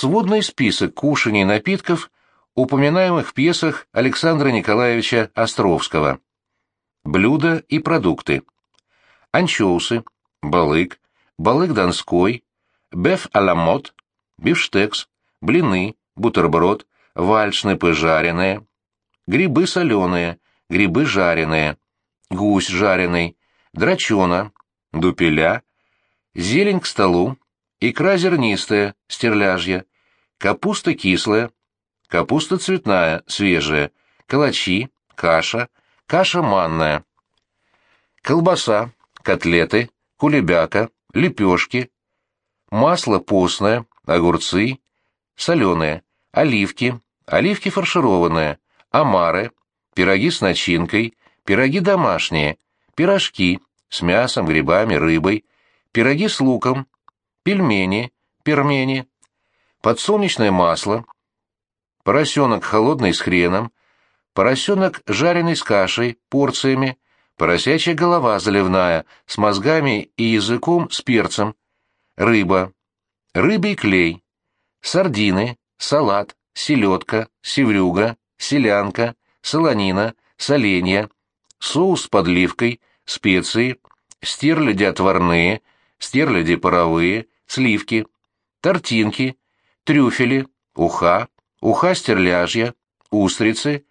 Сводный список кушаний и напитков, упоминаемых в пьесах Александра Николаевича Островского. Блюда и продукты. Анчоусы, балык, балык донской, беф аламот, бифштекс, блины, бутерброд, вальшнепы жареные, грибы соленые, грибы жареные, гусь жареный, драчона, дупеля, зелень к столу, икра зернистая, стерляжья, капуста кислая, капуста цветная, свежая, калачи, каша, каша манная, колбаса, котлеты, кулебяка, лепешки, масло постное, огурцы, соленые, оливки, оливки фаршированные, омары, пироги с начинкой, пироги домашние, пирожки с мясом, грибами, рыбой, пироги с луком, пельмени, пермени, подсолнечное масло, поросенок холодный с хреном, поросенок жареный с кашей, порциями, поросячья голова заливная, с мозгами и языком с перцем, рыба, рыбий клей, сардины, салат, селедка, севрюга, селянка, солонина, соленья, соус с подливкой, специи, стерляди отварные, стерляди паровые, сливки, тортинки, трюфели, уха, уха стерляжья, устрицы,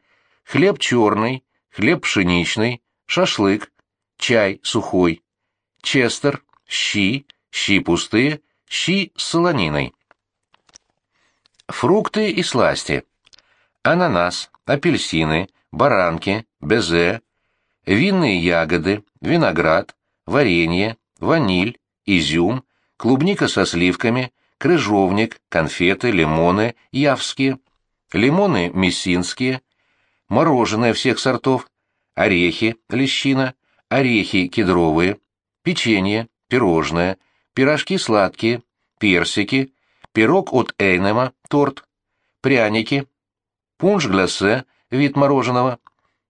хлеб черный, хлеб пшеничный, шашлык, чай сухой, честер, щи, щи пустые, щи с солониной. Фрукты и сласти. Ананас, апельсины, баранки, безе, винные ягоды, виноград, варенье, ваниль, изюм, клубника со сливками, крыжовник, конфеты, лимоны явские, лимоны мессинские, мороженое всех сортов, орехи, лещина, орехи кедровые, печенье, пирожное, пирожки сладкие, персики, пирог от Эйнема, торт, пряники, пунш-глассе, вид мороженого,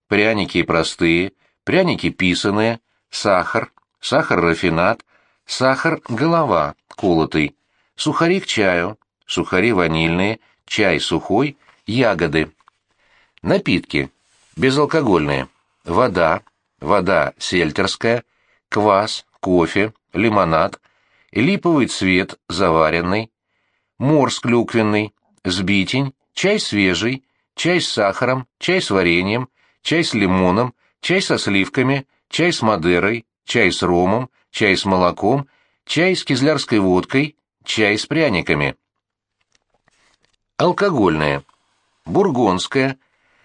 пряники простые, пряники писаные, сахар, сахар-рафинат, сахар-голова колотый, сухари к чаю, сухари ванильные, чай сухой, ягоды. Напитки. Безалкогольные. Вода, вода сельтерская, квас, кофе, лимонад, липовый цвет заваренный, морс клюквенный, сбитень, чай свежий, чай с сахаром, чай с вареньем, чай с лимоном, чай со сливками, чай с мадерой, чай с ромом, чай с молоком, чай с кизлярской водкой, чай с пряниками. Алкогольное. Бургонское,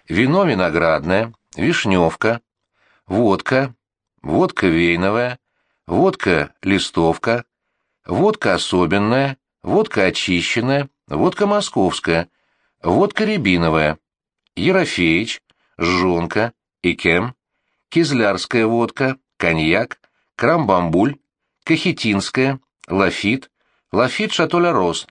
вино виноградное, вишневка, водка, водка вейновая, водка листовка, водка особенная, водка очищенная, водка московская, водка рябиновая, Ерофеич, жжонка, икем, кизлярская водка, коньяк, крамбамбуль, кахетинская, лафит, лафит шато-ля-роз,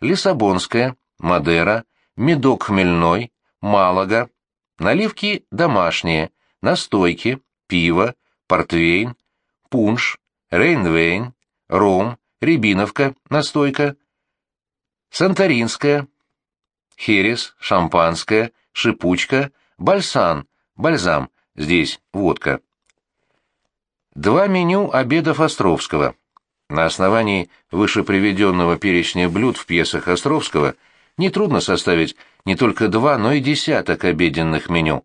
лиссабонская, мадера, медок хмельной, малага, наливки домашние, настойки, пиво, портвейн, пунш, рейнвейн, ром, рябиновка, настойка, санторинская, херес, шампанское, шипучка, бальсан, бальзам, здесь водка. Два меню обедов Островского. На основании вышеприведенного перечня блюд в пьесах Островского нетрудно составить не только два, но и десяток обеденных меню.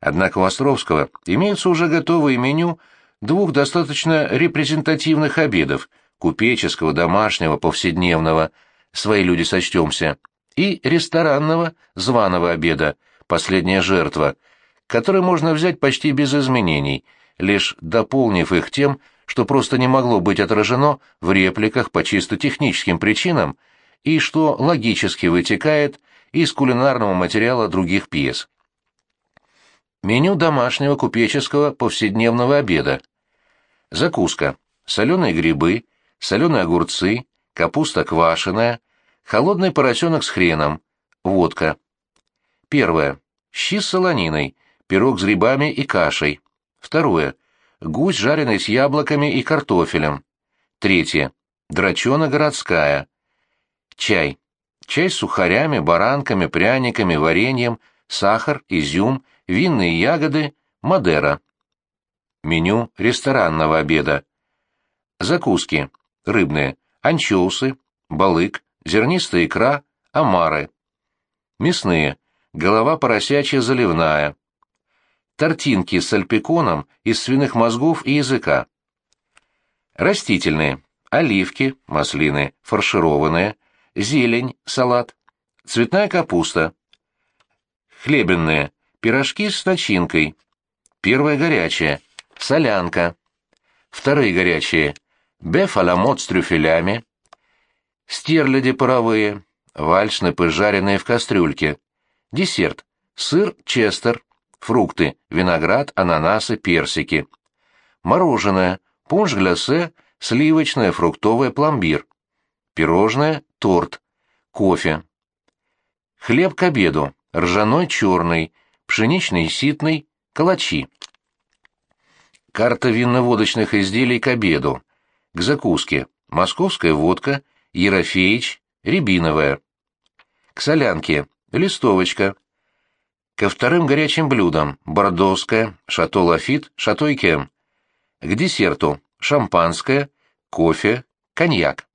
Однако у Островского имеются уже готовые меню двух достаточно репрезентативных обедов – купеческого, домашнего, повседневного, свои люди сочтемся, и ресторанного, званого обеда, последняя жертва, который можно взять почти без изменений, лишь дополнив их тем, что просто не могло быть отражено в репликах по чисто техническим причинам и что логически вытекает из кулинарного материала других пьес. Меню домашнего купеческого повседневного обеда. Закуска. Соленые грибы, соленые огурцы, капуста квашеная, холодный поросенок с хреном, водка. Первое. Щи с солониной, пирог с грибами и кашей. Второе. Гусь, жареный с яблоками и картофелем. Третье. Драчона городская. Чай. чай с сухарями, баранками, пряниками, вареньем, сахар, изюм, винные ягоды, Мадера. Меню ресторанного обеда. Закуски. Рыбные. Анчоусы, балык, зернистая икра, омары. Мясные. Голова поросячья заливная. Тортинки с сальпиконом из свиных мозгов и языка. Растительные. Оливки, маслины, фаршированные, зелень, салат, цветная капуста. Хлебенные. Пирожки с начинкой. Первая горячая. Солянка. Вторые горячие. Беф а с трюфелями. Стерляди паровые. Вальшнепы, жареные в кастрюльке. Десерт. Сыр честер. Фрукты. Виноград, ананасы, персики. Мороженое. Пунш-глясе, сливочное, фруктовое, пломбир. Пирожное, торт. Кофе. Хлеб к обеду. Ржаной черный, пшеничный ситный, калачи. Карта винно-водочных изделий к обеду. К закуске. Московская водка, Ерофеич, рябиновая. К солянке. Листовочка. Ко вторым горячим блюдам. Бордовская, шато Лафит, шато Икем. К десерту. Шампанское, кофе, коньяк.